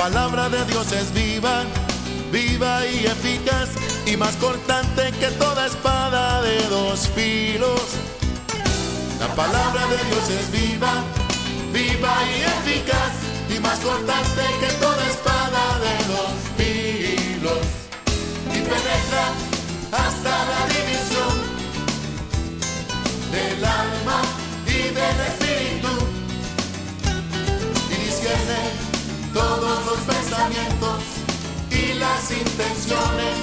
palabra de Dios es viva, viva y eficaz y más cortante que toda espada de dos filos. La palabra de Dios es viva, viva y eficaz y las intenciones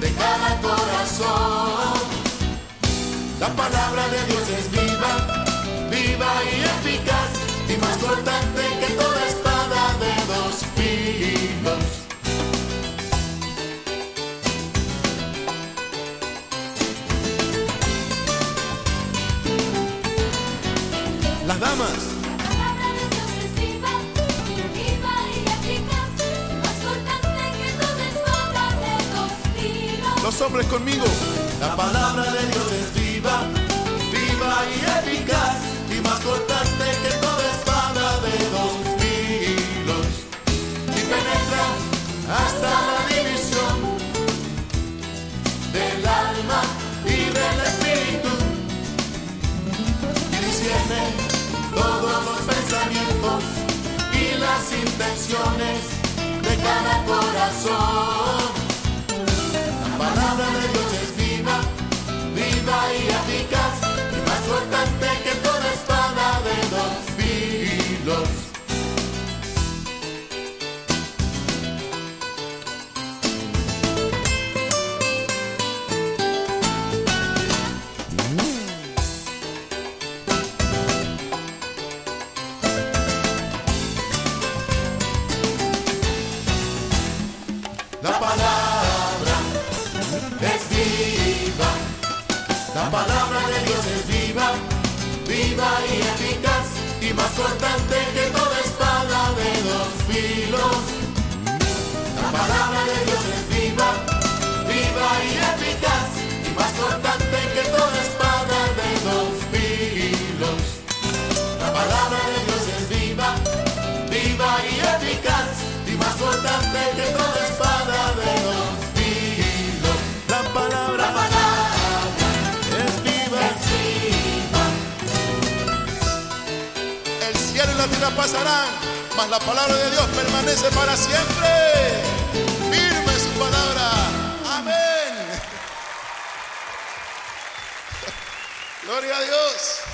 de cada corazón. La palabra de Dios es viva, viva y eficaz y más cortante que toda espada de dos filos. Las damas, los hombres conmigo. La palabra de Dios es viva, viva y eficaz y más cortante que toda espada de dos filos. Y penetra hasta la división del alma y del espíritu. Y discierne todos los pensamientos y las intenciones de cada corazón. La palabra de Dios es viva, viva y eficaz, y más cortante que toda espada de dos filos. La La palabra de Dios es viva, viva y eficaz y más cortante que toda espada de dos filos. La palabra de Dios es viva, viva y eficaz y más cortante que toda espada de dos filos. La palabra de Dios es viva, viva y eficaz y más cortante que toda Tierra pasarán, mas la palabra de Dios permanece para siempre. Firme su palabra. Amén. Gloria a Dios.